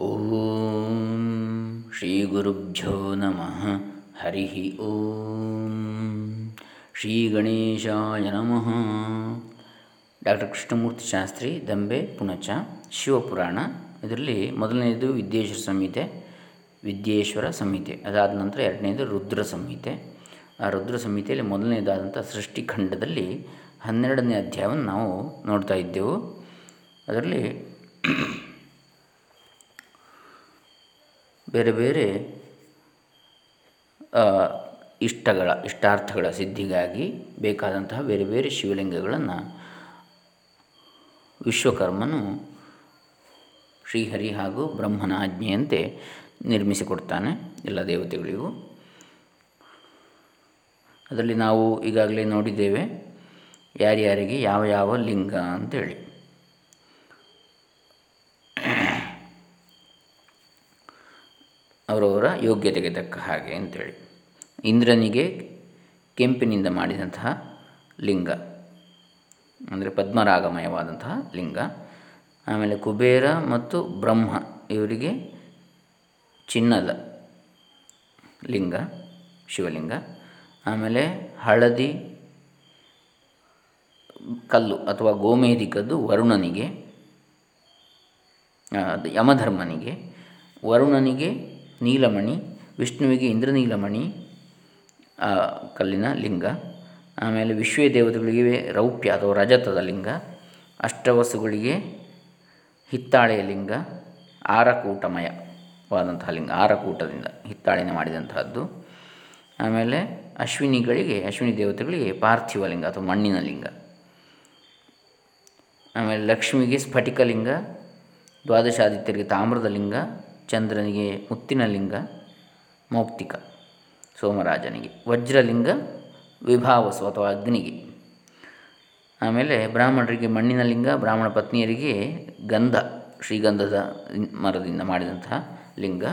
ಓಂ. ಶ್ರೀ ಗುರುಭ್ಯೋ ನಮಃ. ಹರಿ ಓಂ. ಶ್ರೀ ಗಣೇಶಾಯ ನಮಃ. ಡಾಕ್ಟರ್ ಕೃಷ್ಣಮೂರ್ತಿ ಶಾಸ್ತ್ರಿ, ದಂಬೆ, ಪುಣಚ, ಶಿವಪುರಾಣ. ಇದರಲ್ಲಿ ಮೊದಲನೆಯದು ವಿದ್ಯೇಶ್ವರ ಸಂಹಿತೆ ವಿದ್ಯೇಶ್ವರ ಸಂಹಿತೆ. ಅದಾದ ನಂತರ ಎರಡನೇದು ರುದ್ರ ಸಂಹಿತೆ. ಆ ರುದ್ರ ಸಂಹಿತೆಯಲ್ಲಿ ಮೊದಲನೇದಾದಂಥ ಸೃಷ್ಟಿಖಂಡದಲ್ಲಿ ಹನ್ನೆರಡನೇ ಅಧ್ಯಾಯವನ್ನು ನಾವು ನೋಡ್ತಾ ಇದ್ದೆವು. ಅದರಲ್ಲಿ ಬೇರೆ ಬೇರೆ ಇಷ್ಟಗಳ, ಇಷ್ಟಾರ್ಥಗಳ ಸಿದ್ಧಿಗಾಗಿ ಬೇಕಾದಂತಹ ಬೇರೆ ಬೇರೆ ಶಿವಲಿಂಗಗಳನ್ನು ವಿಶ್ವಕರ್ಮನು ಶ್ರೀಹರಿ ಹಾಗೂ ಬ್ರಹ್ಮನ ಆಜ್ಞೆಯಂತೆ ನಿರ್ಮಿಸಿಕೊಡ್ತಾನೆ ಎಲ್ಲ ದೇವತೆಗಳಿಗೂ. ಅದರಲ್ಲಿ ನಾವು ಈಗಾಗಲೇ ನೋಡಿದ್ದೇವೆ ಯಾರ್ಯಾರಿಗೆ ಯಾವ ಯಾವ ಲಿಂಗ ಅಂತೇಳಿ. ಅವರವರ ಯೋಗ್ಯತೆಗೆ ತಕ್ಕ ಹಾಗೆ ಅಂತೇಳಿ. ಇಂದ್ರನಿಗೆ ಕೆಂಪಿನಿಂದ ಮಾಡಿದಂತಹ ಲಿಂಗ, ಅಂದರೆ ಪದ್ಮರಾಗಮಯವಾದಂತಹ ಲಿಂಗ, ಆಮೇಲೆ ಕುಬೇರ ಮತ್ತು ಬ್ರಹ್ಮ ಇವರಿಗೆ ಚಿನ್ನದ ಲಿಂಗ, ಶಿವಲಿಂಗ, ಆಮೇಲೆ ಹಳದಿ ಕಲ್ಲು ಅಥವಾ ಗೋಮೇಧಿಕದ್ದು ವರುಣನಿಗೆ ಯಮಧರ್ಮನಿಗೆ, ವರುಣನಿಗೆ ನೀಲಮಣಿ, ವಿಷ್ಣುವಿಗೆ ಇಂದ್ರನೀಲಮಣಿ ಕಲ್ಲಿನ ಲಿಂಗ, ಆಮೇಲೆ ವಿಶ್ವೇ ದೇವತೆಗಳಿಗೆ ರೌಪ್ಯ ಅಥವಾ ರಜತದ ಲಿಂಗ, ಅಷ್ಟವಸುಗಳಿಗೆ ಹಿತ್ತಾಳೆಯ ಲಿಂಗ ಆರಕೂಟಮಯವಾದಂತಹ ಲಿಂಗ, ಆರಕೂಟದಿಂದ ಹಿತ್ತಾಳೆಯನ್ನು ಮಾಡಿದಂತಹದ್ದು. ಆಮೇಲೆ ಅಶ್ವಿನಿಗಳಿಗೆ, ಅಶ್ವಿನಿ ದೇವತೆಗಳಿಗೆ ಪಾರ್ಥಿವ ಲಿಂಗ ಅಥವಾ ಮಣ್ಣಿನ ಲಿಂಗ. ಆಮೇಲೆ ಲಕ್ಷ್ಮಿಗೆ ಸ್ಫಟಿಕ ಲಿಂಗ, ದ್ವಾದಶಾದಿತ್ಯರಿಗೆ ತಾಮ್ರದ ಲಿಂಗ ಚಂದ್ರನಿಗೆ ಮುತ್ತಿನ ಲಿಂಗ ಮೌಕ್ತಿಕ ಸೋಮರಾಜನಿಗೆ, ವಜ್ರಲಿಂಗ, ವಿಭಾವಸು ಅಥವಾ ಅಗ್ನಿಗೆ. ಆಮೇಲೆ ಬ್ರಾಹ್ಮಣರಿಗೆ ಮಣ್ಣಿನ ಲಿಂಗ, ಬ್ರಾಹ್ಮಣ ಪತ್ನಿಯರಿಗೆ ಗಂಧ, ಶ್ರೀಗಂಧದ ಮರದಿಂದ ಮಾಡಿದಂತಹ ಲಿಂಗ,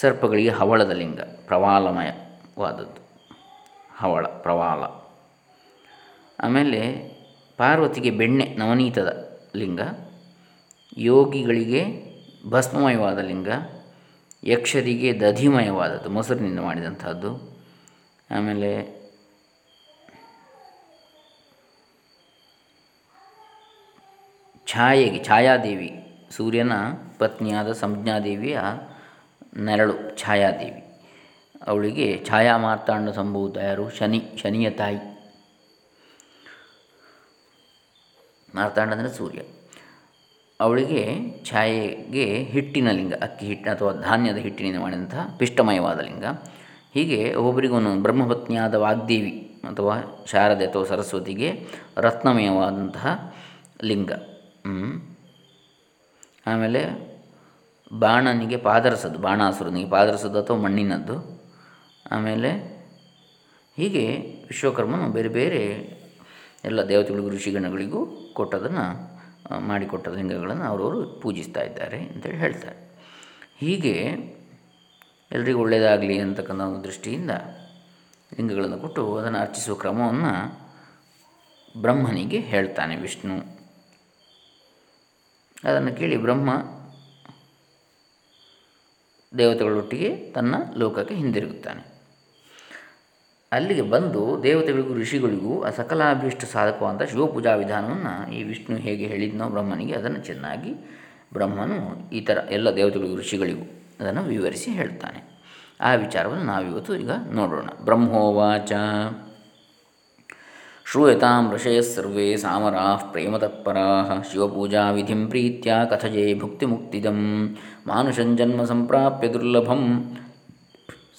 ಸರ್ಪಗಳಿಗೆ ಹವಳದ ಲಿಂಗ, ಪ್ರವಾಲಮಯವಾದದ್ದು. ಹವಳ, ಪ್ರವಾಲ. ಆಮೇಲೆ ಪಾರ್ವತಿಗೆ ಬೆಣ್ಣೆ, ನವನೀತದ ಲಿಂಗ, ಯೋಗಿಗಳಿಗೆ ಭಸ್ಮಮಯವಾದ ಲಿಂಗ, ಯಕ್ಷರಿಗೆ ದಧಿಮಯವಾದದ್ದು, ಮೊಸರಿನಿಂದ ಮಾಡಿದಂಥದ್ದು. ಆಮೇಲೆ ಛಾಯೆಗೆ, ಛಾಯಾದೇವಿ, ಸೂರ್ಯನ ಪತ್ನಿಯಾದ ಸಂಜ್ಞಾದೇವಿಯ ನೆರಳು, ಛಾಯಾದೇವಿ. ಅವಳಿಗೆ ಛಾಯಾ ಮಾರ್ತಾಂಡ ಸಂಭೂತ ಯಾರು ಶನಿ, ಶನಿಯ ತಾಯಿ. ಮಾರ್ತಾಂಡ ಅಂದರೆ ಸೂರ್ಯ. ಅವಳಿಗೆ ಛಾಯೆಗೆ ಹಿಟ್ಟಿನ ಲಿಂಗ, ಅಕ್ಕಿ ಹಿಟ್ಟು ಅಥವಾ ಧಾನ್ಯದ ಹಿಟ್ಟಿನಿಂದ ಮಾಡಿದಂತಹ ಪಿಷ್ಟಮಯವಾದ ಲಿಂಗ. ಹೀಗೆ ಒಬ್ಬೊಬ್ಬರಿಗೊಂದು ಬ್ರಹ್ಮಪತ್ನಿಯಾದ ವಾಗ್ದೇವಿ ಅಥವಾ ಶಾರದೆ ಅಥವಾ ಸರಸ್ವತಿಗೆ ರತ್ನಮಯವಾದಂತಹ ಲಿಂಗ. ಆಮೇಲೆ ಬಾಣನಿಗೆ ಪಾದರಸದ್ದು, ಬಾಣಾಸುರನಿಗೆ ಪಾದರಸದ್ದು ಅಥವಾ ಮಣ್ಣಿನದ್ದು. ಆಮೇಲೆ ಹೀಗೆ ವಿಶ್ವಕರ್ಮನು ಬೇರೆ ಬೇರೆ ಎಲ್ಲ ದೇವತೆಗಳಿಗೂ, ಋಷಿಗಣಗಳಿಗೂ ಕೊಟ್ಟದನ್ನು ಮಾಡಿಕೊಟ್ಟ ಲಿಂಗಗಳನ್ನು ಅವರವರು ಪೂಜಿಸ್ತಾ ಇದ್ದಾರೆ ಅಂತೇಳಿ ಹೇಳ್ತಾರೆ. ಹೀಗೆ ಎಲ್ರಿಗೂ ಒಳ್ಳೆಯದಾಗಲಿ ಅಂತಕ್ಕಂಥ ಒಂದು ದೃಷ್ಟಿಯಿಂದ ಲಿಂಗಗಳನ್ನು ಕೊಟ್ಟು ಅದನ್ನು ಅರ್ಚಿಸುವ ಕ್ರಮವನ್ನು ಬ್ರಹ್ಮನಿಗೆ ಹೇಳ್ತಾನೆ ವಿಷ್ಣು. ಅದನ್ನು ಕೇಳಿ ಬ್ರಹ್ಮ ದೇವತೆಗಳೊಟ್ಟಿಗೆ ತನ್ನ ಲೋಕಕ್ಕೆ ಹಿಂದಿರುಗುತ್ತಾನೆ. ಅಲ್ಲಿಗೆ ಬಂದು ದೇವತೆಗಳಿಗೂ ಋಷಿಗಳಿಗೂ ಆ ಸಕಲಾಭೀಷ್ಟ ಸಾಧಕವಾದಂಥ ಶಿವಪೂಜಾ ವಿಧಾನವನ್ನು ಈ ವಿಷ್ಣು ಹೇಗೆ ಹೇಳಿದ್ನೋ ಬ್ರಹ್ಮನಿಗೆ ಅದನ್ನು ಚೆನ್ನಾಗಿ ಬ್ರಹ್ಮನು ಈ ಥರ ಎಲ್ಲ ದೇವತೆಗಳಿಗೂ ಋಷಿಗಳಿಗೂ ಅದನ್ನು ವಿವರಿಸಿ ಹೇಳ್ತಾನೆ. ಆ ವಿಚಾರವನ್ನು ನಾವಿವತ್ತು ಈಗ ನೋಡೋಣ. ಬ್ರಹ್ಮೋವಾಚ. ಶ್ರೂಯತಾಂ ಸರ್ವೇ ಸಾಮರಾ ಪ್ರೇಮತತ್ಪರಾ ಶಿವಪೂಜಾ ವಿಧಿಂ ಪ್ರೀತ್ಯ ಕಥಜೇ ಭುಕ್ತಿಮುಕ್ತಿದಂ. ಮಾನುಷಂಜನ್ಮ ಸಂಪ್ರಾಪ್ಯ ದುರ್ಲಭಂ.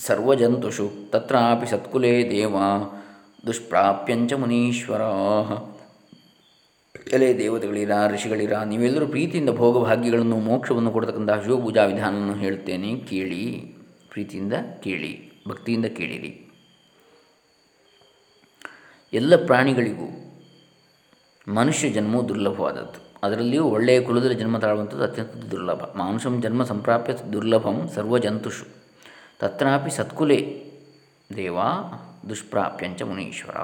ಸರ್ವಜಂತುಷು ತತ್ರಾಪಿ ಸತ್ಕುಲೇ ದೇವ, ದುಷ್ಪ್ರಾಪ್ಯಂಚ ಮುನೀಶ್ವರ. ಎಲೆ ದೇವತೆಗಳಿರ, ಋಷಿಗಳಿರ, ನೀವೆಲ್ಲರೂ ಪ್ರೀತಿಯಿಂದ ಭೋಗಭಾಗ್ಯಗಳನ್ನು ಮೋಕ್ಷವನ್ನು ಕೊಡ್ತಕ್ಕಂಥ ಶಿವಪೂಜಾ ವಿಧಾನವನ್ನು ಹೇಳ್ತೇನೆ, ಕೇಳಿ. ಪ್ರೀತಿಯಿಂದ ಕೇಳಿ, ಭಕ್ತಿಯಿಂದ ಕೇಳಿರಿ. ಎಲ್ಲ ಪ್ರಾಣಿಗಳಿಗೂ ಮನುಷ್ಯ ಜನ್ಮವು ದುರ್ಲಭವಾದದ್ದು. ಅದರಲ್ಲಿಯೂ ಒಳ್ಳೆಯ ಕುಲದಲ್ಲಿ ಜನ್ಮ ತಾಳುವಂಥದ್ದು ಅತ್ಯಂತ ದುರ್ಲಭ. ಮಾನುಷಂ ಜನ್ಮ ಸಂಪ್ರಾಪ್ಯ ದುರ್ಲಭಂ ಸರ್ವಜಂತುಷು. ತತ್ರಾಪಿ ಸತ್ಕುಲೆ ದೇವ ದುಷ್ಪ್ರಾಪ್ಯಂಚ ಮುನೀಶ್ವರ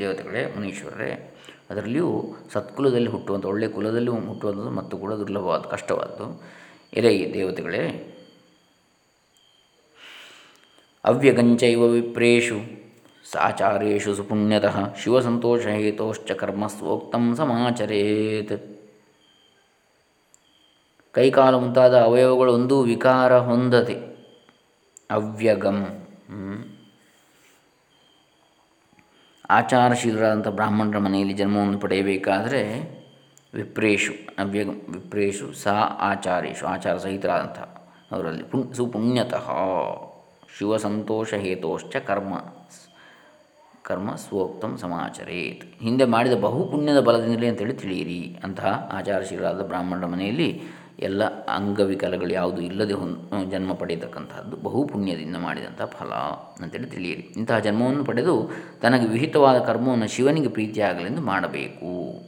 ದೇವತೆಗಳೇ ಮುನೀಶ್ವರರೇ, ಅದರಲ್ಲಿಯೂ ಸತ್ಕುಲದಲ್ಲಿ ಹುಟ್ಟುವಂಥ ಒಳ್ಳೆಯ ಕುಲದಲ್ಲಿ ಹುಟ್ಟುವಂಥದ್ದು ಮತ್ತು ಕೂಡ ದುರ್ಲಭವಾದ, ಕಷ್ಟವಾದ್ದು ಎಲೆ ದೇವತೆಗಳೇ. ಅವ್ಯಗಂಚೈವ ವಿಪ್ರೇಷು ಸಾಚಾರೇಷು ಸುಪುಣ್ಯತಃ ಶಿವಸಂತೋಷಹೇತೋಶ್ಚ ಕರ್ಮಸ್ವೋಕ್ತಂ ಸಮಾಚರೇತ್. ಕೈಕಾಲು ಮುಂತಾದ ಅವಯವಗಳು ಒಂದು ವಿಕಾರ ಹೊಂದದೆ ಅವ್ಯಗಂ. ಆಚಾರಶೀಲರಾದಂಥ ಬ್ರಾಹ್ಮಣರ ಮನೆಯಲ್ಲಿ ಜನ್ಮವನ್ನು ಪಡೆಯಬೇಕಾದರೆ ವಿಪ್ರೇಷು ಅವ್ಯಗಂ ವಿಪ್ರೇಷು ಸಾ ಆಚಾರೇಶು, ಆಚಾರ ಸಹಿತರಾದಂಥ ಅವರಲ್ಲಿ ಪುಣ್, ಸುಪುಣ್ಯತಃ ಶಿವಸಂತೋಷ ಹೇತೋಶ್ಚ ಕರ್ಮ ಕರ್ಮ ಸ್ವೋಕ್ತಂ ಸಮಾಚರೇತ್. ಹಿಂದೆ ಮಾಡಿದ ಬಹು ಪುಣ್ಯದ ಬಲದಿಂದಲೇ ಅಂತೇಳಿ ತಿಳಿಯಿರಿ ಅಂತಹ ಆಚಾರಶೀಲರಾದ ಬ್ರಾಹ್ಮಣರ ಮನೆಯಲ್ಲಿ ಎಲ್ಲ ಅಂಗವಿಕಲಗಳು ಯಾವುದು ಇಲ್ಲದೆ ಹೊಂದ್ ಜನ್ಮ ಪಡೆಯತಕ್ಕಂಥದ್ದು ಬಹು ಪುಣ್ಯದಿಂದ ಮಾಡಿದಂಥ ಫಲ ಅಂತೇಳಿ ತಿಳಿಯಿರಿ. ಇಂತಹ ಜನ್ಮವನ್ನು ಪಡೆದು ತನಗೆ ವಿಹಿತವಾದ ಕರ್ಮವನ್ನು ಶಿವನಿಗೆ ಪ್ರೀತಿಯಾಗಲೆಂದು ಮಾಡಬೇಕು.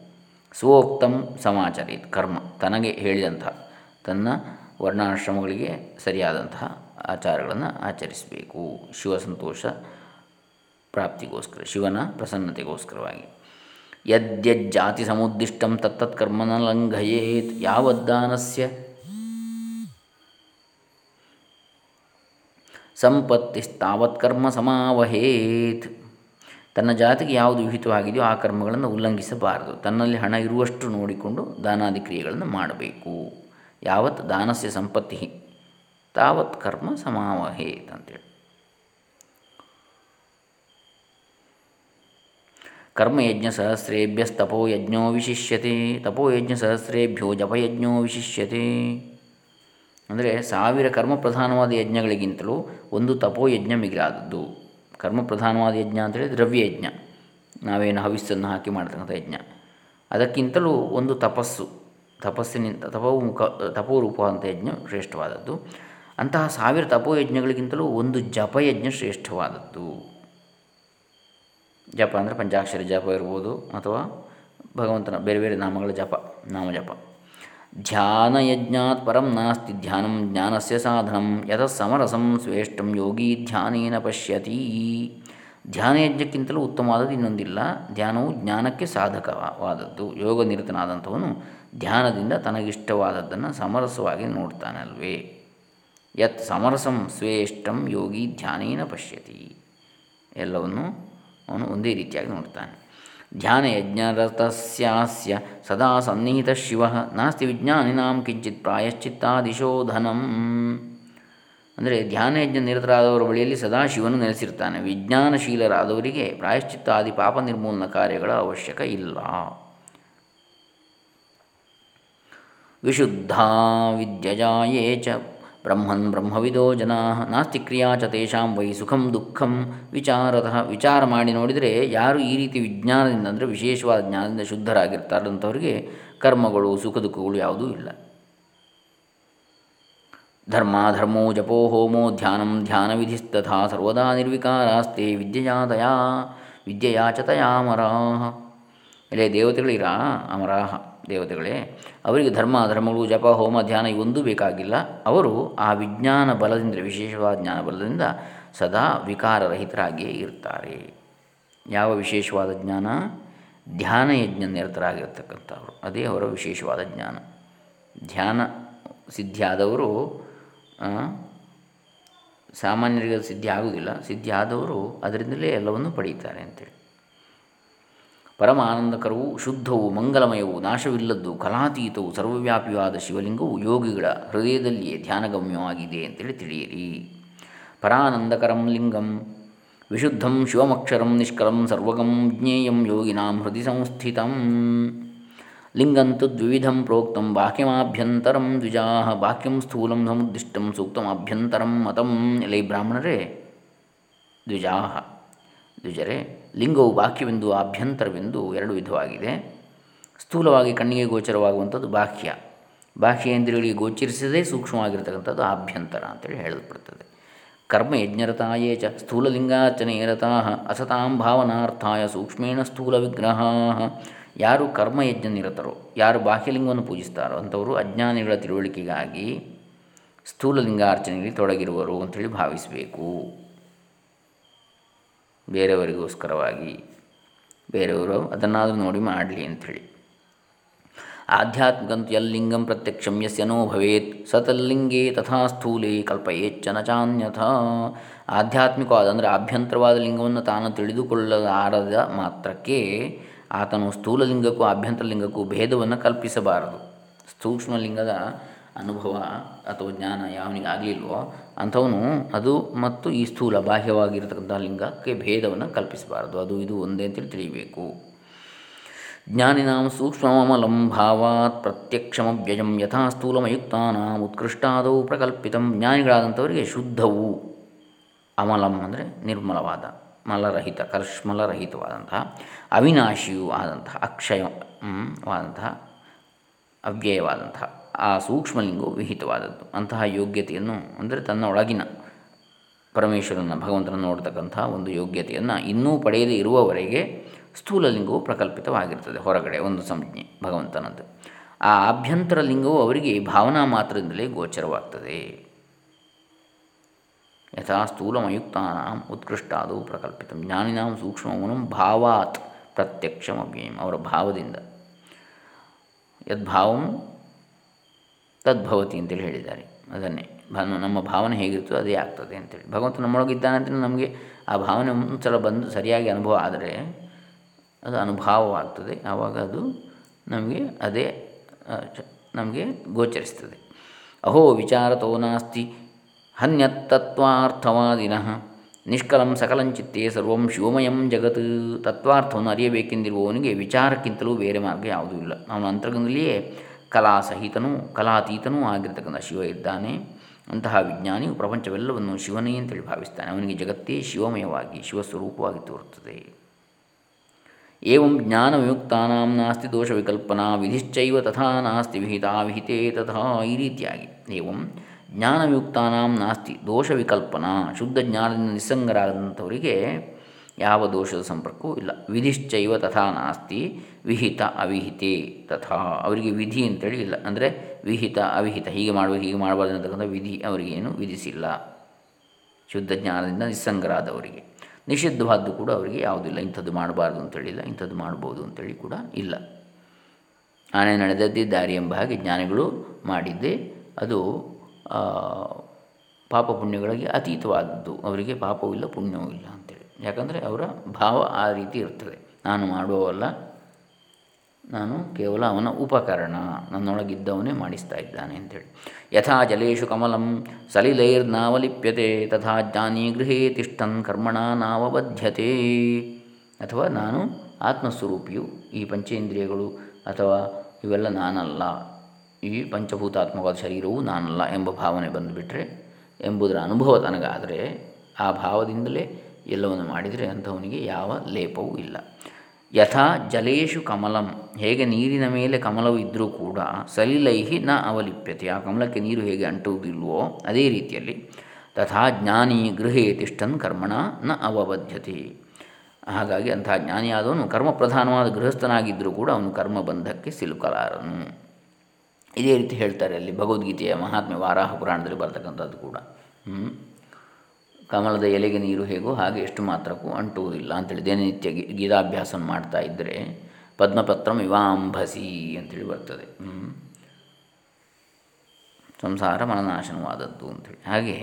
ಸ್ವೋಕ್ತಂ ಸಮಾಚಾರಿ ಕರ್ಮ. ತನಗೆ ಹೇಳಿದಂತಹ ತನ್ನ ವರ್ಣಾಶ್ರಮಗಳಿಗೆ ಸರಿಯಾದಂತಹ ಆಚಾರಗಳನ್ನು ಆಚರಿಸಬೇಕು. ಶಿವ ಸಂತೋಷ ಪ್ರಾಪ್ತಿಗೋಸ್ಕರ, ಶಿವನ ಪ್ರಸನ್ನತೆಗೋಸ್ಕರವಾಗಿ. ಯದ್ಯಜ್ಜಾತಿ ಸಮುದ್ದಿಷ್ಟಂ ತತ್ತತ್ ಕರ್ಮನ ಲಂಘಯೇತ್. ಯಾವದ್ದಾನಸ್ಯ? ಕರ್ಮ ಸಮಾವಹೇತ್. ತನ್ನ ಜಾತಿಗೆ ಯಾವುದು ವಿಹಿತವಾಗಿದೆಯೋ ಆ ಕರ್ಮಗಳನ್ನು ಉಲ್ಲಂಘಿಸಬಾರದು. ತನ್ನಲ್ಲಿ ಹಣ ಇರುವಷ್ಟು ನೋಡಿಕೊಂಡು ದಾನಾದಿ ಕ್ರಿಯೆಗಳನ್ನು ಮಾಡಬೇಕು. ಯಾವತ್ ದಾನಸ್ಯ ಸಂಪತ್ತಿ ತಾವತ್ ಕರ್ಮ ಸಮಾವಹೇತ್ ಅಂತೇಳಿ. ಕರ್ಮಯಜ್ಞ ಸಹಸ್ರೇಭ್ಯಸ್ತಪೋ ಯಜ್ಞೋ ವಿಶಿಷ್ಯತೆ ತಪೋಯಜ್ಞ ಸಹಸ್ರೇಭ್ಯೋ ಜಪಯಜ್ಞೋ ವಿಶಿಷ್ಯತೆ ಅಂದರೆ ಸಾವಿರ ಕರ್ಮ ಪ್ರಧಾನವಾದ ಯಜ್ಞಗಳಿಗಿಂತಲೂ ಒಂದು ತಪೋಯಜ್ಞ ಮಿಗಿಲಾದದ್ದು ಕರ್ಮ ಪ್ರಧಾನವಾದ ಯಜ್ಞ ಅಂತೇಳಿ ದ್ರವ್ಯಯಜ್ಞ ನಾವೇನು ಹವಿಸ್ಸನ್ನು ಹಾಕಿ ಮಾಡ್ತಕ್ಕಂಥ ಯಜ್ಞ. ಅದಕ್ಕಿಂತಲೂ ಒಂದು ತಪಸ್ಸು. ತಪಸ್ಸಿನಿಂದ ತಪೋ ಮುಖ ತಪೋರೂಪ ಅಂತ ಯಜ್ಞ ಶ್ರೇಷ್ಠವಾದದ್ದು. ಅಂತಹ ಸಾವಿರ ತಪೋಯಜ್ಞಗಳಿಗಿಂತಲೂ ಒಂದು ಜಪಯಜ್ಞ ಶ್ರೇಷ್ಠವಾದದ್ದು. ಜಪ ಅಂದರೆ ಪಂಚಾಕ್ಷರಿ ಜಪ ಇರ್ಬೋದು ಅಥವಾ ಭಗವಂತನ ಬೇರೆ ಬೇರೆ ನಾಮಗಳ ಜಪ, ನಾಮ ಜಪ. ಧ್ಯಾನಯಜ್ಞಾತ್ ಪರಂ ನಾಸ್ತಿ ಧ್ಯಾನಂ ಜ್ಞಾನಸ್ಯ ಸಾಧನಂ ಯಥ ಸಮರಸಂ ಶ್ರೇಷ್ಠಂ ಯೋಗಿ ಧ್ಯಾನೇನ ಪಶ್ಯತಿ. ಧ್ಯಾನಯಜ್ಞಕ್ಕಿಂತಲೂ ಉತ್ತಮವಾದದ್ದು ಇನ್ನೊಂದಿಲ್ಲ. ಧ್ಯಾನವು ಜ್ಞಾನಕ್ಕೆ ಸಾಧಕವಾದದ್ದು. ಯೋಗ ನಿರತನಾದಂಥವನು ಧ್ಯಾನದಿಂದ ತನಗಿಷ್ಟವಾದದ್ದನ್ನು ಸಮರಸವಾಗಿ ನೋಡ್ತಾನಲ್ವೇ. ಯತ್ ಸಮರಸಂ ಸ್ವೇಷ್ಟಂ ಯೋಗಿ ಧ್ಯಾನೇನ ಪಶ್ಯತಿ. ಎಲ್ಲವನ್ನು ಅವನು ಒಂದೇ ರೀತಿಯಾಗಿ ನೋಡ್ತಾನೆ. ಧ್ಯಾನ ಯಜ್ಞರತಸ್ಯಾಸ್ಯ ಸದಾ ಸನ್ನಿಹಿತ ಶಿವ. ನಾಸ್ತಿ ವಿಜ್ಞಾನಿನಾಂ ಕಿಂಚಿತ್ ಪ್ರಾಯಶ್ಚಿತ್ತಾದಿಶೋಧನಂ ಅಂದರೆ ಧ್ಯಾನಯಜ್ಞ ನಿರತರಾದವರ ಬಳಿಯಲ್ಲಿ ಸದಾ ಶಿವನು ನೆಲೆಸಿರ್ತಾನೆ. ವಿಜ್ಞಾನಶೀಲರಾದವರಿಗೆ ಪ್ರಾಯಶ್ಚಿತ್ತಾದಿ ಪಾಪ ನಿರ್ಮೂಲನ ಕಾರ್ಯಗಳ ಅವಶ್ಯಕ ಇಲ್ಲ. ವಿಶುದ್ಧ ವಿದ್ಯಜಾಯೇ ಚ ಬ್ರಹ್ಮನ್ ಬ್ರಹ್ಮವಿದೋ ಜನಾ, ನಾಸ್ತಿ ಕ್ರಿಯಾ ಚ ತೇಷಾಂ ವೈ ಸುಖಂ ದುಃಖಂ. ವಿಚಾರತಃ ವಿಚಾರ ಮಾಡಿ ನೋಡಿದರೆ ಯಾರು ಈ ರೀತಿ ವಿಜ್ಞಾನದಿಂದ ಅಂದರೆ ವಿಶೇಷವಾದ ಜ್ಞಾನದಿಂದ ಶುದ್ಧರಾಗಿರ್ತಾರಂಥವ್ರಿಗೆ ಕರ್ಮಗಳು, ಸುಖ ದುಃಖಗಳು ಯಾವುದೂ ಇಲ್ಲ. ಧರ್ಮ ಧರ್ಮೋ ಜಪೋ ಹೋಮೋ ಧ್ಯಾನಂ ಧ್ಯಾನ ವಿಧಿಸ್ತಥಾ ಸರ್ವದಾ ನಿರ್ವಿಕಾರಾಸ್ತೆ ವಿದ್ಯೆಯಾದಯಾ ವಿದ್ಯೆಯಾಚತಯಾಮರಾ ಎಲೆ ದೇವತೆಗಳಿರಾ ಅಮರಾಹ? ದೇವತೆಗಳೇ, ಅವರಿಗೆ ಧರ್ಮ, ಧರ್ಮಗಳು, ಜಪ, ಹೋಮ, ಧ್ಯಾನ ಇವೊಂದೂ ಬೇಕಾಗಿಲ್ಲ. ಅವರು ಆ ವಿಜ್ಞಾನ ಬಲದಿಂದ, ವಿಶೇಷವಾದ ಜ್ಞಾನ ಬಲದಿಂದ ಸದಾ ವಿಕಾರರಹಿತರಾಗಿಯೇ ಇರ್ತಾರೆ. ಯಾವ ವಿಶೇಷವಾದ ಜ್ಞಾನ? ಧ್ಯಾನ ಯಜ್ಞ ನಿರತರಾಗಿರ್ತಕ್ಕಂಥವ್ರು. ಅದೇ ಅವರ ವಿಶೇಷವಾದ ಜ್ಞಾನ. ಧ್ಯಾನ ಸಿದ್ಧಿಯಾದವರು ಸಾಮಾನ್ಯರಿಗೆ ಸಿದ್ಧಿ ಆಗುವುದಿಲ್ಲ ಸಿದ್ಧಿ ಆದವರು ಅದರಿಂದಲೇ ಎಲ್ಲವನ್ನು ಪಡೆಯುತ್ತಾರೆ ಅಂತೇಳಿ. ಪರಮ ಶುದ್ಧವು ಮಂಗಲಮಯವು ನಾಶವಿಲ್ಲದ್ದು ಕಲಾತೀತವು ಸರ್ವವ್ಯಾಪಿಯಾದ ಶಿವಲಿಂಗವು ಯೋಗಿಗಳ ಹೃದಯದಲ್ಲಿಯೇ ಧ್ಯಾನಗಮ್ಯವಾಗಿದೆ ಅಂತೇಳಿ ತಿಳಿಯಿರಿ. ಪರಾನಂದಕರಂ ಲಿಂಗಂ, ವಿಶುದ್ಧಂ ಶಿವಮಕ್ಷರಂ ನಿಷ್ಕಲಂ ಸರ್ವಗಂ ಜ್ಞೇಯಂ ಯೋಗಿನಾಂ ಹೃದಯ ಸಂಸ್ಥಿತಂ. ಲಿಂಗಂತು ದ್ವಿವಿಧಂ ಪ್ರೋಕ್ತಂ ಬಾಕ್ಯಮಾಭ್ಯಂತರಂ ದ್ವಿಜಾ ಬಾಕ್ಯಂ ಸ್ಥೂಲಂ ಸಮುದ್ದಿಷ್ಟಂ ಸೂಕ್ತಮಾಭ್ಯಂತರಂ ಮತಂ. ಎಲೈ ಬ್ರಾಹ್ಮಣರೇ? ದ್ವಿಜಾ ದ್ವಿಜರೇ, ಲಿಂಗವು ಬಾಹ್ಯವೆಂದು ಆಭ್ಯಂತರವೆಂದು ಎರಡು ವಿಧವಾಗಿದೆ. ಸ್ಥೂಲವಾಗಿ ಕಣ್ಣಿಗೆ ಗೋಚರವಾಗುವಂಥದ್ದು ಬಾಹ್ಯ ಬಾಹ್ಯೇಂದ್ರಿಯಗಳಿಗೆ ಗೋಚರಿಸದೇ ಸೂಕ್ಷ್ಮವಾಗಿರ್ತಕ್ಕಂಥದ್ದು ಆಭ್ಯಂತರ ಅಂತೇಳಿ ಹೇಳಲ್ಪಡ್ತದೆ. ಕರ್ಮ ಯಜ್ಞರತಾಯೇ ಚ ಸ್ಥೂಲಲಿಂಗಾರ್ಚನೆ ರತಾ ಅಸತಾಂ ಭಾವನಾರ್ಥಾಯ ಸೂಕ್ಷ್ಮೇಣ ಸ್ಥೂಲ ವಿಗ್ರಹ ಯಾರು ಕರ್ಮಯಜ್ಞ ನಿರತರೋ, ಯಾರು ಬಾಹ್ಯಲಿಂಗವನ್ನು ಪೂಜಿಸ್ತಾರೋ ಅಂಥವರು ಅಜ್ಞಾನಿಗಳ ತಿಳುವಳಿಕೆಗಾಗಿ ಸ್ಥೂಲಲಿಂಗಾರ್ಚನೆಯಲ್ಲಿ ತೊಡಗಿರುವರು ಅಂಥೇಳಿ ಭಾವಿಸಬೇಕು. ಬೇರೆಯವರಿಗೋಸ್ಕರವಾಗಿ ಬೇರೆಯವರು ಅದನ್ನಾದರೂ ನೋಡಿ ಮಾಡಲಿ ಅಂಥೇಳಿ. ಆಧ್ಯಾತ್ಮಿಕಂತು ಯಲ್ಲಿಂಗಂ ಪ್ರತ್ಯಕ್ಷಂ ಯಸ್ಯನೋ ಭವೇತ್ ಸತಲ್ಲಿಂಗೇ ತಥಾ ಸ್ಥೂಲೇ ಕಲ್ಪಯೇಚ್ಛನ ಚಾನ್ಯಥ. ಆಧ್ಯಾತ್ಮಿಕವಾದ ಅಂದರೆ ಆಭ್ಯಂತರವಾದ ಲಿಂಗವನ್ನು ತಾನು ತಿಳಿದುಕೊಳ್ಳಲಾರದ ಮಾತ್ರಕ್ಕೆ ಆತನು ಸ್ಥೂಲಲಿಂಗಕ್ಕೂ ಆಭ್ಯಂತರಲಿಂಗಕ್ಕೂ ಭೇದವನ್ನು ಕಲ್ಪಿಸಬಾರದು. ಸೂಕ್ಷ್ಮಲಿಂಗದ ಅನುಭವ ಅಥವಾ ಜ್ಞಾನ ಯಾವನಿಗಾಗಲಿಲ್ವೋ ಅಂಥವನು ಅದು ಮತ್ತು ಈ ಸ್ಥೂಲ ಬಾಹ್ಯವಾಗಿರತಕ್ಕಂಥ ಲಿಂಗಕ್ಕೆ ಭೇದವನ್ನು ಕಲ್ಪಿಸಬಾರದು. ಅದು ಇದು ಒಂದೇ ಅಂತೇಳಿ ತಿಳಿಯಬೇಕು. ಜ್ಞಾನಿನಾಂ ಸೂಕ್ಷ್ಮಮಲಂ ಭಾವಾತ್ ಪ್ರತ್ಯಕ್ಷಮವ್ಯಯಂ ಯಥಾ ಸ್ಥೂಲಮಯುಕ್ತಾನ ಉತ್ಕೃಷ್ಟಾದವು ಪ್ರಕಲ್ಪಿತಂ ಜ್ಞಾನಿಗಳಾದಂಥವರಿಗೆ ಶುದ್ಧವು ಅಮಲಂ ಅಂದರೆ ನಿರ್ಮಲವಾದ, ಮಲರಹಿತ, ಕರ್ಷ್ಮಲರಹಿತವಾದಂತಹ, ಅವಿನಾಶಿಯೂ ಆದಂತಹ ಅಕ್ಷಯವಾದಂತಹ ಅವ್ಯಯವಾದಂತಹ ಆ ಸೂಕ್ಷ್ಮಲಿಂಗವು ವಿಹಿತವಾದದ್ದು. ಅಂತಹ ಯೋಗ್ಯತೆಯನ್ನು ಅಂದರೆ ತನ್ನ ಒಳಗಿನ ಪರಮೇಶ್ವರನ ಭಗವಂತನ ನೋಡ್ತಕ್ಕಂತಹ ಒಂದು ಯೋಗ್ಯತೆಯನ್ನು ಇನ್ನೂ ಪಡೆಯದೇ ಇರುವವರೆಗೆ ಸ್ಥೂಲಲಿಂಗವು ಪ್ರಕಲ್ಪಿತವಾಗಿರ್ತದೆ ಹೊರಗಡೆ, ಒಂದು ಸಂಜ್ಞೆ ಭಗವಂತನದ್ದು. ಆ ಆಭ್ಯಂತರ ಲಿಂಗವು ಅವರಿಗೆ ಭಾವನಾ ಮಾತ್ರದಿಂದಲೇ ಗೋಚರವಾಗ್ತದೆ. ಯಥಾ ಸ್ಥೂಲಮಯುಕ್ತಾನಾಂ ಉತ್ಕೃಷ್ಟಾದವು ಪ್ರಕಲ್ಪಿತ ಜ್ಞಾನಿನಾಂ ಸೂಕ್ಷ್ಮವನು ಭಾವಾತ್ ಪ್ರತ್ಯಕ್ಷಮವ್ಯಯಂ ಅವರ ಭಾವದಿಂದ. ಯದ್ಭಾವಂ ತದ್ಭವತಿ ಅಂತೇಳಿ ಹೇಳಿದ್ದಾರೆ. ಅದನ್ನೇ. ನಮ್ಮ ಭಾವನೆ ಹೇಗಿರ್ತೋ ಅದೇ ಆಗ್ತದೆ ಅಂತೇಳಿ. ಭಗವಂತ ನಮ್ಮೊಳಗಿದ್ದಾನೆ ಅಂತ ನಮಗೆ ಆ ಭಾವನೆ ಒಂದು ಬಂದು ಸರಿಯಾಗಿ ಅನುಭವ ಆದರೆ ಅದು ಅನುಭವವಾಗ್ತದೆ. ಆವಾಗ ಅದು ನಮಗೆ ಅದೇ ನಮಗೆ ಗೋಚರಿಸ್ತದೆ. ಅಹೋ ವಿಚಾರತೋ ನಾಸ್ತಿ ಹನ್ಯತ್ತತ್ವಾರ್ಥವಾದಿನಃ ನಿಷ್ಕಲಂ ಸಕಲಂಚಿತ್ತೇ ಸರ್ವಂ ಶಿವಮಯಂ ಜಗತ್ ತತ್ವಾರ್ಥವನ್ನು ಅರಿಯಬೇಕೆಂದಿರುವವನಿಗೆ ವಿಚಾರಕ್ಕಿಂತಲೂ ಬೇರೆ ಮಾರ್ಗ ಯಾವುದೂ ಇಲ್ಲ. ಅವನ ಅಂತರ್ಗದಲ್ಲಿಯೇ ಕಲಾಸಹಿತನೂ ಕಲಾತೀತನೂ ಆಗಿರ್ತಕ್ಕಂಥ ಶಿವ ಇದ್ದಾನೆ. ಅಂತಹ ವಿಜ್ಞಾನಿಯು ಪ್ರಪಂಚವೆಲ್ಲವನ್ನು ಶಿವನೇ ಅಂತೇಳಿ ಭಾವಿಸ್ತಾನೆ. ಅವನಿಗೆ ಜಗತ್ತೇ ಶಿವಮಯವಾಗಿ, ಶಿವಸ್ವರೂಪವಾಗಿ ತೋರುತ್ತದೆ. ಏವಂ ಜ್ಞಾನವಿಯುಕ್ತಾನಾಂ ನಾಸ್ತಿ ದೋಷ ವಿಕಲ್ಪನಾ ವಿಧಿಶ್ಚೈವ ತಥಾ ನಾಸ್ತಿ ವಿಹಿತಾ ವಿಹಿತೇ ತಥಾ ಈ ರೀತಿಯಾಗಿ. ಏವಂ ಜ್ಞಾನವಿಯುಕ್ತಾನಾಂ ನಾಸ್ತಿ ದೋಷ ವಿಕಲ್ಪನಾ ಶುದ್ಧ ಜ್ಞಾನದಿಂದ ನಿಸ್ಸಂಗರಾದಂಥವರಿಗೆ ಯಾವ ದೋಷದ ಸಂಪರ್ಕವೂ ಇಲ್ಲ. ವಿಧಿಶ್ಚೈವ ತಥಾ ನಾಸ್ತಿ ವಿಹಿತ ಅವಿಹಿತೆ ತಥಾ. ಅವರಿಗೆ ವಿಧಿ ಅಂತೇಳಿ ಇಲ್ಲ. ಅಂದರೆ ವಿಹಿತ, ಅವಿಹಿತ, ಹೀಗೆ ಮಾಡಬೇಕು ಹೀಗೆ ಮಾಡಬಾರ್ದು ಅಂತಕ್ಕಂಥ ವಿಧಿ ಅವರಿಗೇನು ವಿಧಿಸಿಲ್ಲ. ಶುದ್ಧ ಜ್ಞಾನದಿಂದ ನಿಸ್ಸಂಗರಾದವರಿಗೆ. ನಿಷಿದ್ಧವಾದ್ದು ಕೂಡ ಅವರಿಗೆ ಯಾವುದಿಲ್ಲ ಇಂಥದ್ದು ಮಾಡಬಾರ್ದು ಅಂತೇಳಿಲ್ಲ ಇಂಥದ್ದು ಮಾಡ್ಬೋದು ಅಂತೇಳಿ ಕೂಡ ಇಲ್ಲ. ಆನೆ ನಡೆದದ್ದೇ ದಾರಿ ಎಂಬ ಹಾಗೆ ಜ್ಞಾನಿಗಳು ಮಾಡಿದ್ದೆ ಅದು ಪಾಪ ಪುಣ್ಯಗಳಿಗೆ ಅತೀತವಾದದ್ದು ಅವರಿಗೆ ಪಾಪವೂ ಇಲ್ಲ ಪುಣ್ಯವೂ ಇಲ್ಲ ಅಂತೇಳಿ. ಯಾಕಂದರೆ ಅವರ ಭಾವ ಆ ರೀತಿ ಇರ್ತದೆ. ನಾನು ಮಾಡುವವಲ್ಲ ನಾನು ಕೇವಲ ಅವನ ಉಪಕರಣ, ನನ್ನೊಳಗಿದ್ದವನೇ ಮಾಡಿಸ್ತಾ ಇದ್ದಾನೆ ಅಂಥೇಳಿ. ಯಥಾ ಜಲೇಶು ಕಮಲಂ ಸಲಿಲೈರ್ನಾವಲಿಪ್ಯತೆ, ತಥಾ ಜ್ಞಾನಿ ಗೃಹೇ ತಿಷ್ಠನ್ ಕರ್ಮಣ ನಾವಬದ್ಧತೆ ಅಥವಾ ನಾನು ಆತ್ಮಸ್ವರೂಪಿಯು, ಈ ಪಂಚೇಂದ್ರಿಯಗಳು ಅಥವಾ ಇವೆಲ್ಲ ನಾನಲ್ಲ, ಈ ಪಂಚಭೂತಾತ್ಮಕವಾದ ಶರೀರವು ನಾನಲ್ಲ ಎಂಬ ಭಾವನೆ ಬಂದುಬಿಟ್ರೆ, ಎಂಬುದರ ಅನುಭವ ತನಗಾದರೆ ಆ ಭಾವದಿಂದಲೇ ಎಲ್ಲವನ್ನು ಮಾಡಿದರೆ ಅಂಥವನಿಗೆ ಯಾವ ಲೇಪವೂ ಇಲ್ಲ. ಯಥಾ ಜಲೇಶು ಕಮಲಂ. ಹೇಗೆ ನೀರಿನ ಮೇಲೆ ಕಮಲವು ಇದ್ದರೂ ಕೂಡ ಸಲಿಲೈಹಿ ನ ಅವಲಿಪ್ಯತೆ. ಆ ಕಮಲಕ್ಕೆ ನೀರು ಹೇಗೆ ಅಂಟುವುದಿಲ್ವೋ ಅದೇ ರೀತಿಯಲ್ಲಿ ತಥಾ ಜ್ಞಾನಿ ಗೃಹೇ ತಿಷ್ಠನ್ ಕರ್ಮಣ ನ ಅವಬದ್ಧತೆ ಹಾಗಾಗಿ ಅಂತಹ ಜ್ಞಾನಿಯಾದವನು ಕರ್ಮ ಪ್ರಧಾನವಾದ ಗೃಹಸ್ಥನಾಗಿದ್ದರೂ ಕೂಡ ಅವನು ಕರ್ಮಬಂಧಕ್ಕೆ ಸಿಲುಕಲಾರನು. ಇದೇ ರೀತಿ ಹೇಳ್ತಾರೆ ಅಲ್ಲಿ ಭಗವದ್ಗೀತೆಯ ಮಹಾತ್ಮೆ ವಾರಾಹ ಪುರಾಣದಲ್ಲಿ ಬರ್ತಕ್ಕಂಥದ್ದು ಕೂಡ. ಕಮಲದ ಎಲೆಗೆ ನೀರು ಹೇಗೋ ಹಾಗೆ ಎಷ್ಟು ಮಾತ್ರಕ್ಕೂ ಅಂಟುವುದಿಲ್ಲ ಅಂತೇಳಿ ದಿನನಿತ್ಯ ಗೀತಾಭ್ಯಾಸ ಮಾಡ್ತಾ ಇದ್ದರೆ ಪದ್ಮಪತ್ರಂ ಇವಾಂಭಸಿ ಅಂತೇಳಿ ಬರ್ತದೆ. ಸಂಸಾರ ಮನನಾಶನವಾದದ್ದು ಅಂಥೇಳಿ ಹಾಗೆ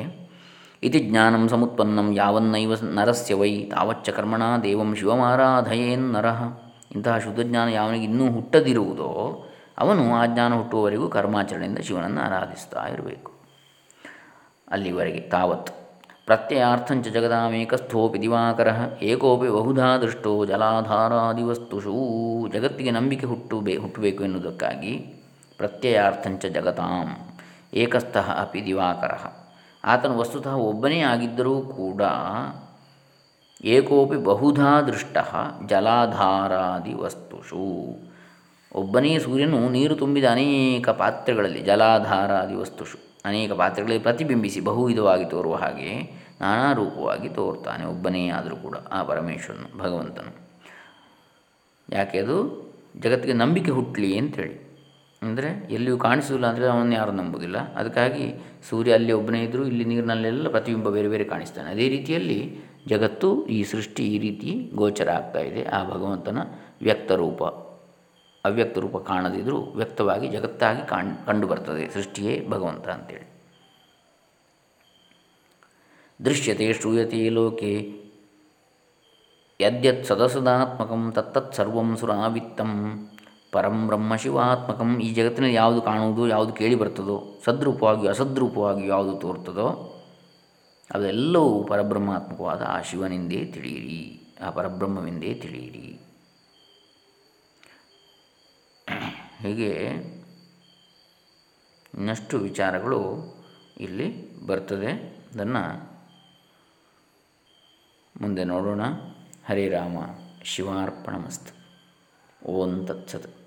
ಇತಿ ಜ್ಞಾನಂ ಸಮುತ್ಪನ್ನಂ ಯಾವನ್ನೈವ ನರಸ್ಯ ವೈ ತಾವಚ್ಚ ಕರ್ಮಣ ದೇವಂ ಶಿವಮಾರಾಧಯೇನ್ ನರಃ. ಇಂತಹ ಶುದ್ಧ ಜ್ಞಾನ ಯಾವನಿಗೆ ಇನ್ನೂ ಹುಟ್ಟದಿರುವುದೋ ಅವನು ಆ ಜ್ಞಾನ ಹುಟ್ಟುವವರೆಗೂ ಕರ್ಮಾಚರಣೆಯಿಂದ ಶಿವನನ್ನು ಆರಾಧಿಸ್ತಾ ಇರಬೇಕು. ಅಲ್ಲಿವರೆಗೆ ತಾವತ್ ಪ್ರತ್ಯಯಾರ್ಥಂಚ ಜಗದಾಮೇಕಸ್ಥೋಪಿ ದಿವಾಕರ ಏಕೋಪಿ ಬಹುಧಾ ದೃಷ್ಟೋ ಜಲಾಧಾರಾದಿವಸ್ತುಷೂ ಜಗತ್ತಿಗೆ ನಂಬಿಕೆ ಹುಟ್ಟು ಬೇ ಹುಟ್ಟಬೇಕು ಎನ್ನುವುದಕ್ಕಾಗಿ ಪ್ರತ್ಯಯಾರ್ಥಂಚ ಜಗತಾಂ ಏಕಸ್ಥಃ ಅಪಿ ದಿವಾಕರ ಆತನು ವಸ್ತುತಃ ಒಬ್ಬನೇ ಆಗಿದ್ದರೂ ಕೂಡ ಏಕೋಪಿ ಬಹುಧಾ ದೃಷ್ಟ ಜಲಾಧಾರಾದಿ ವಸ್ತುಷು ಒಬ್ಬನೇ ಸೂರ್ಯನು ನೀರು ತುಂಬಿದ ಅನೇಕ ಪಾತ್ರೆಗಳಲ್ಲಿ ಜಲಾಧಾರಾದಿ ವಸ್ತುಷು ಅನೇಕ ಪಾತ್ರೆಗಳಲ್ಲಿ ಪ್ರತಿಬಿಂಬಿಸಿ ಬಹು ವಿಧವಾಗಿ ತೋರುವ ಹಾಗೆ ನಾನಾ ರೂಪವಾಗಿ ತೋರ್ತಾನೆ ಒಬ್ಬನೇ ಆದರೂ ಕೂಡ ಆ ಪರಮೇಶ್ವರನು, ಭಗವಂತನು. ಯಾಕೆ ಅದು? ಜಗತ್ತಿಗೆ ನಂಬಿಕೆ ಹುಟ್ಟಲಿ ಅಂತೇಳಿ ಅಂದರೆ ಎಲ್ಲಿಯೂ ಕಾಣಿಸೋದಿಲ್ಲ ಅಂದರೆ ಅವನು ಯಾರು ನಂಬುವುದಿಲ್ಲ. ಅದಕ್ಕಾಗಿ ಸೂರ್ಯ ಅಲ್ಲಿ ಒಬ್ಬನೇ ಇದ್ದರೂ ಇಲ್ಲಿ ನೀರಿನಲ್ಲೆಲ್ಲ ಪ್ರತಿಬಿಂಬ ಬೇರೆ ಬೇರೆ ಕಾಣಿಸ್ತಾನೆ. ಅದೇ ರೀತಿಯಲ್ಲಿ ಜಗತ್ತು ಈ ಸೃಷ್ಟಿ ಈ ರೀತಿ ಗೋಚರ ಆಗ್ತಾ ಇದೆ. ಆ ಭಗವಂತನ ವ್ಯಕ್ತರೂಪ ಅವ್ಯಕ್ತ ರೂಪ ಕಾಣದಿದ್ದರೂ ವ್ಯಕ್ತವಾಗಿ ಜಗತ್ತಾಗಿ ಕಾಣ್ ಕಂಡು ಬರ್ತದೆ ಸೃಷ್ಟಿಯೇ ಭಗವಂತ ಅಂತೇಳಿ. ದೃಶ್ಯತೆ ಶ್ರೂಯತೆ ಲೋಕೆ ಯದ್ಯತ್ ಸದಸದಾತ್ಮಕಂ ತತ್ತತ್ ಸರ್ವಂ ಸುರಾವಿತ್ತಂ ಪರಂ ಬ್ರಹ್ಮ ಶಿವಾತ್ಮಕಂ ಈ ಜಗತ್ತಿನಲ್ಲಿ ಯಾವುದು ಕಾಣುವುದು, ಯಾವುದು ಕೇಳಿ ಬರ್ತದೋ ಸದ್ರೂಪವಾಗಿ ಅಸದ್ರೂಪವಾಗಿ ಯಾವುದು ತೋರ್ತದೋ ಅದೆಲ್ಲವೂ ಪರಬ್ರಹ್ಮಾತ್ಮಕವಾದ ಆ ಶಿವನಿಂದೇ ತಿಳಿಯಿರಿ. ಆ ಪರಬ್ರಹ್ಮವೆಂದೇ ತಿಳಿಯಿರಿ. ಹೀಗೆ? ಇನ್ನಷ್ಟು ವಿಚಾರಗಳು ಇಲ್ಲಿ ಬರ್ತದೆ. ಅದನ್ನು ಮುಂದೆ ನೋಡೋಣ. ಹರಿರಾಮ ಶಿವಾರ್ಪಣಮಸ್ತು ಓಂ ತತ್ಸತ್.